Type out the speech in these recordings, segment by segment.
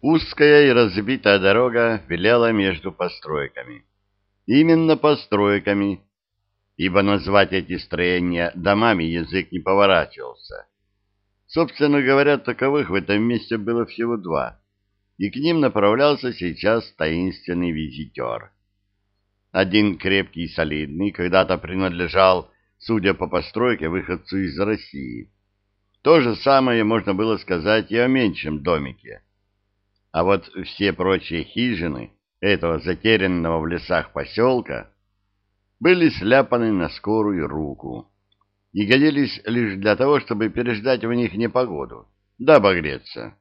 Узкая и разбитая дорога велела между постройками. Именно постройками, ибо назвать эти строения домами язык не поворачивался. Собственно говоря, таковых в этом месте было всего два, и к ним направлялся сейчас таинственный визитер. Один крепкий и солидный когда-то принадлежал, судя по постройке, выходцу из России. То же самое можно было сказать и о меньшем домике. А вот все прочие хижины этого затерянного в лесах поселка были сляпаны на скорую руку и годились лишь для того, чтобы переждать в них непогоду, да обогреться.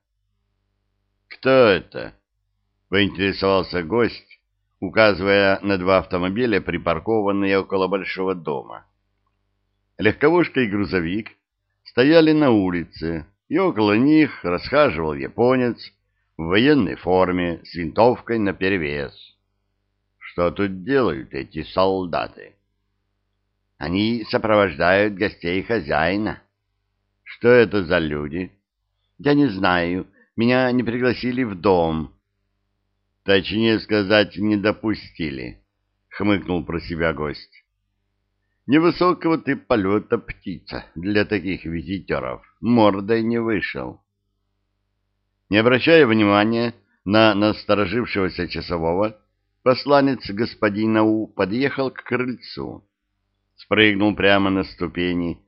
«Кто это?» — поинтересовался гость, указывая на два автомобиля, припаркованные около большого дома. Легковушка и грузовик стояли на улице, и около них расхаживал японец в военной форме с винтовкой наперевес. Что тут делают эти солдаты? Они сопровождают гостей хозяина. Что это за люди? Я не знаю. Меня не пригласили в дом. Точнее сказать, не допустили, хмыкнул про себя гость. Невысокого ты полета птица для таких визитеров. Мордой не вышел. Не обращая внимания на насторожившегося часового, посланец господина У подъехал к крыльцу, спрыгнул прямо на ступени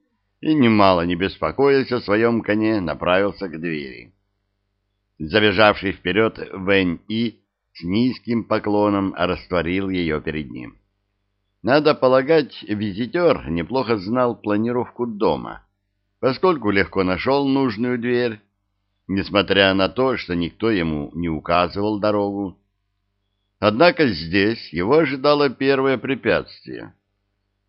и, немало не беспокоясь о своем коне, направился к двери. Забежавший вперед Вэнь И с низким поклоном растворил ее перед ним. Надо полагать, визитер неплохо знал планировку дома, поскольку легко нашел нужную дверь, несмотря на то, что никто ему не указывал дорогу. Однако здесь его ожидало первое препятствие.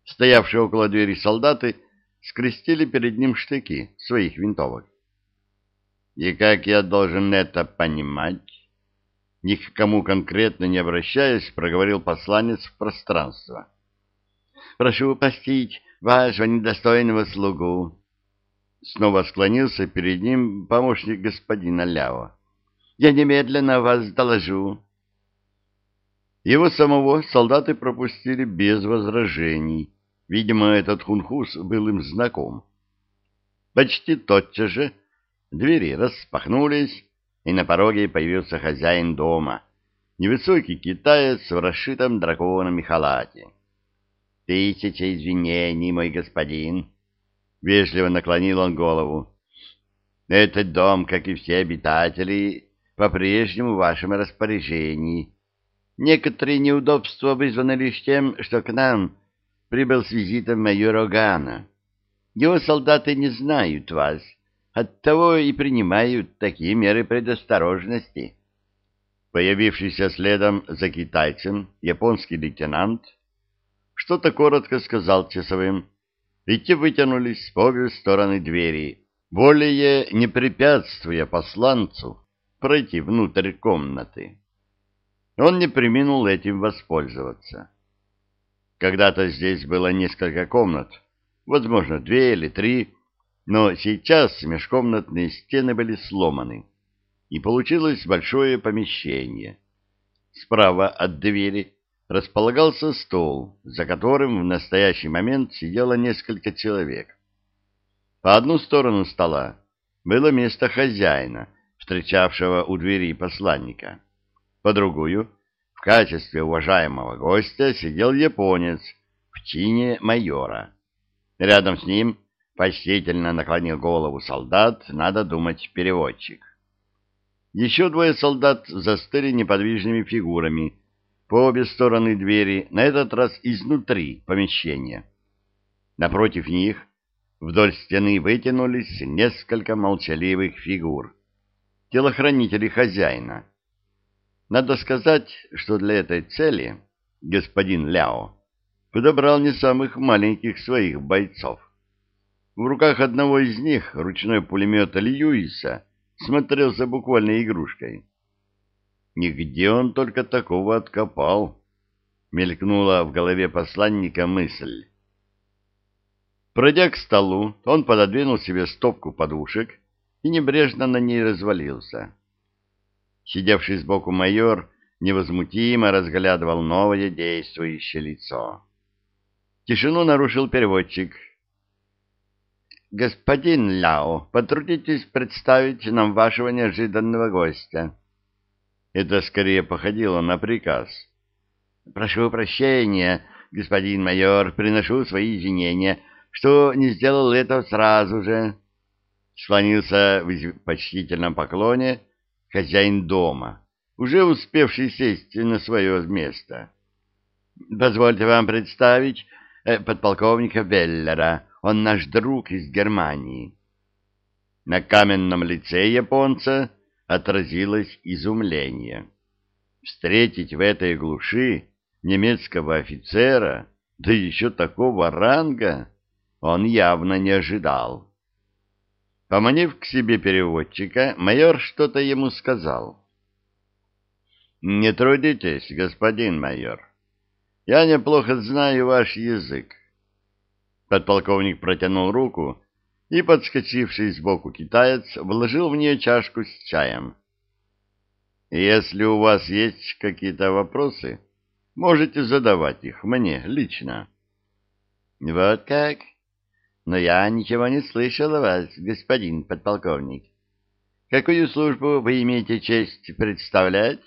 Стоявшие около двери солдаты скрестили перед ним штыки своих винтовок. «И как я должен это понимать?» Ни к кому конкретно не обращаясь, проговорил посланец в пространство. «Прошу простить вашего недостойного слугу», Снова склонился перед ним помощник господина Ляо. «Я немедленно вас доложу». Его самого солдаты пропустили без возражений. Видимо, этот хунхус был им знаком. Почти тотчас же двери распахнулись, и на пороге появился хозяин дома, невысокий китаец в расшитом драконами халате. «Тысяча извинений, мой господин», — вежливо наклонил он голову. «Этот дом, как и все обитатели, по-прежнему в вашем распоряжении. Некоторые неудобства вызваны лишь тем, что к нам прибыл с визитом майор Огана. Его солдаты не знают вас, оттого и принимают такие меры предосторожности». Появившийся следом за китайцем японский лейтенант что-то коротко сказал часовым, и те вытянулись по обе стороны двери, более не препятствуя посланцу пройти внутрь комнаты. Он не приминул этим воспользоваться. Когда-то здесь было несколько комнат, возможно, две или три, но сейчас межкомнатные стены были сломаны, и получилось большое помещение. Справа от двери располагался стол, за которым в настоящий момент сидело несколько человек. По одну сторону стола было место хозяина, встречавшего у двери посланника. По другую, в качестве уважаемого гостя, сидел японец в чине майора. Рядом с ним почтительно наклонил голову солдат, надо думать, переводчик. Еще двое солдат застыли неподвижными фигурами, по обе стороны двери, на этот раз изнутри помещения. Напротив них вдоль стены вытянулись несколько молчаливых фигур, телохранителей хозяина. Надо сказать, что для этой цели господин Ляо подобрал не самых маленьких своих бойцов. В руках одного из них ручной пулемет Льюиса смотрелся буквально игрушкой. Нигде он только такого откопал, мелькнула в голове посланника мысль. Пройдя к столу, он пододвинул себе стопку подушек и небрежно на ней развалился. Сидевший сбоку майор невозмутимо разглядывал новое действующее лицо. Тишину нарушил переводчик. «Господин Ляо, потрудитесь представить нам вашего неожиданного гостя». Это скорее походило на приказ. «Прошу прощения, господин майор, приношу свои извинения, что не сделал этого сразу же». Склонился в почтительном поклоне хозяин дома, уже успевший сесть на свое место. «Позвольте вам представить э, подполковника Веллера, он наш друг из Германии». На каменном лице японца отразилось изумление. Встретить в этой глуши немецкого офицера, да еще такого ранга, он явно не ожидал. Поманив к себе переводчика, майор что-то ему сказал. «Не трудитесь, господин майор. Я неплохо знаю ваш язык». Подполковник протянул руку, и, подскочивший сбоку китаец, вложил в нее чашку с чаем. «Если у вас есть какие-то вопросы, можете задавать их мне лично». «Вот как?» Но я ничего не слышал о вас, господин подполковник. Какую службу вы имеете честь представлять?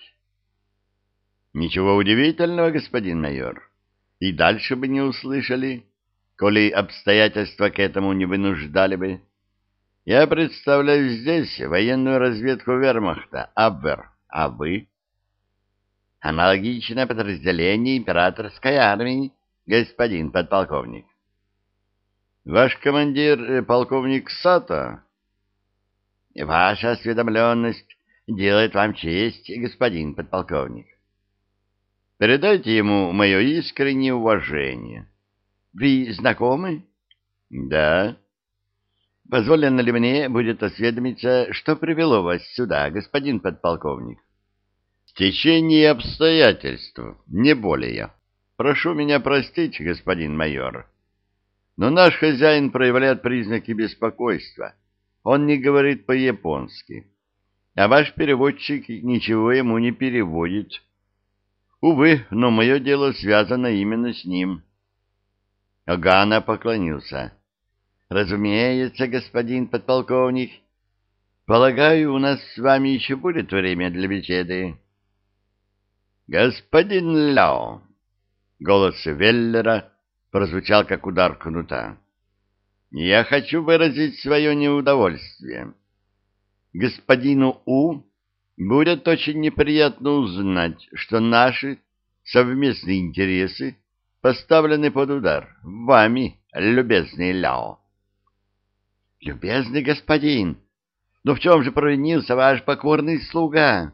Ничего удивительного, господин майор. И дальше бы не услышали, коли обстоятельства к этому не вынуждали бы. Я представляю здесь военную разведку вермахта, Абвер. А вы? Аналогичное подразделение императорской армии, господин подполковник. Ваш командир э, полковник Сата? Ваша осведомленность делает вам честь, господин подполковник. Передайте ему мое искреннее уважение. Вы знакомы? Да. Позволено ли мне будет осведомиться, что привело вас сюда, господин подполковник? Течение обстоятельств, не более. Прошу меня простить, господин майор. Но наш хозяин проявляет признаки беспокойства. Он не говорит по-японски. А ваш переводчик ничего ему не переводит. Увы, но мое дело связано именно с ним. Агана поклонился. Разумеется, господин подполковник. Полагаю, у нас с вами еще будет время для беседы. Господин Ляо. Голос Веллера прозвучал как удар кнута. «Я хочу выразить свое неудовольствие. Господину У будет очень неприятно узнать, что наши совместные интересы поставлены под удар вами, любезный Ляо». «Любезный господин, но в чем же провинился ваш покорный слуга?»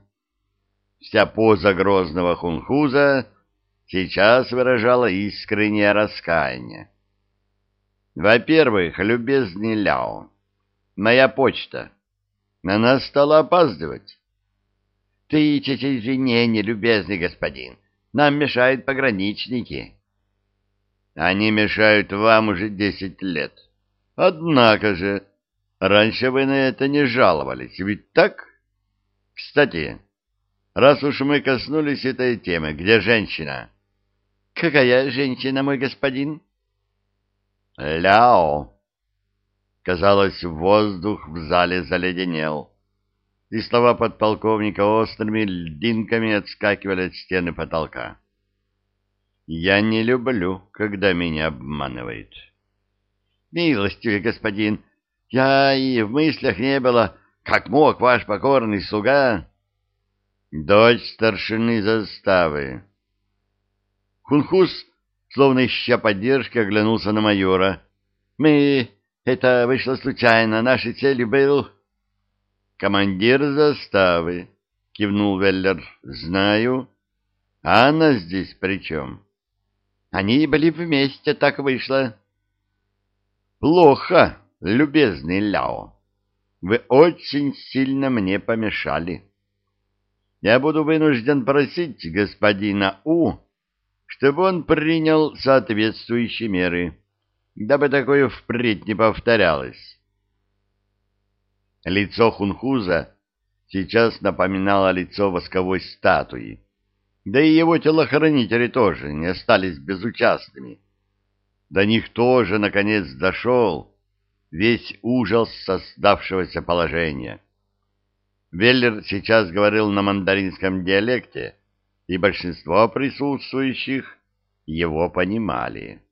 Вся поза грозного хунхуза сейчас выражала искреннее раскаяние. Во-первых, любезный Ляо, моя почта. Она стала опаздывать. Тысяча извинений, любезный господин. Нам мешают пограничники. Они мешают вам уже десять лет. Однако же, раньше вы на это не жаловались, ведь так? Кстати, раз уж мы коснулись этой темы, где женщина? Какая женщина, мой господин? Ляо. Казалось, воздух в зале заледенел, и слова подполковника острыми льдинками отскакивали от стены потолка. Я не люблю, когда меня обманывают. Милостивый господин, я и в мыслях не было, как мог ваш покорный слуга... Дочь старшины заставы. Хунхус, словно ища поддержки, оглянулся на майора. «Мы... Это вышло случайно. Нашей целью был...» «Командир заставы», — кивнул Веллер. «Знаю. А она здесь при чем?» «Они были вместе, так вышло». «Плохо, любезный Ляо. Вы очень сильно мне помешали. Я буду вынужден просить господина У чтобы он принял соответствующие меры, дабы такое впредь не повторялось. Лицо Хунхуза сейчас напоминало лицо восковой статуи. Да и его телохранители тоже не остались безучастными. До них тоже, наконец, дошел весь ужас создавшегося положения. Веллер сейчас говорил на мандаринском диалекте, и большинство присутствующих его понимали.